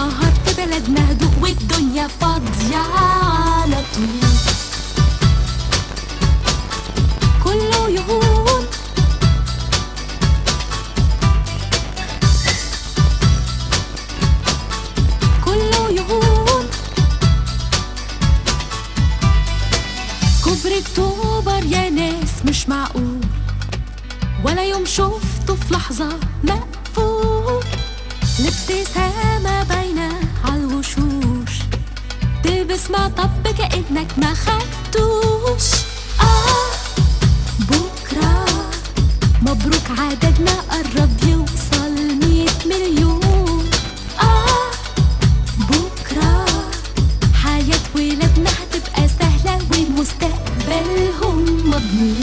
النهار في بلدنا هدوء والدنيا فاضية على طول. كله يهون كله يهون كوبري اكتوبر يا ناس مش معقول. ولا يوم شفته في لحظة مقفول. الابتسامة تبسمة طب كأنك ما خدتوش. آه بكرة. مبروك عددنا قرب يوصل مية مليون. آه بكرة. حياة ولادنا هتبقى سهلة ومستقبلهم مضمون.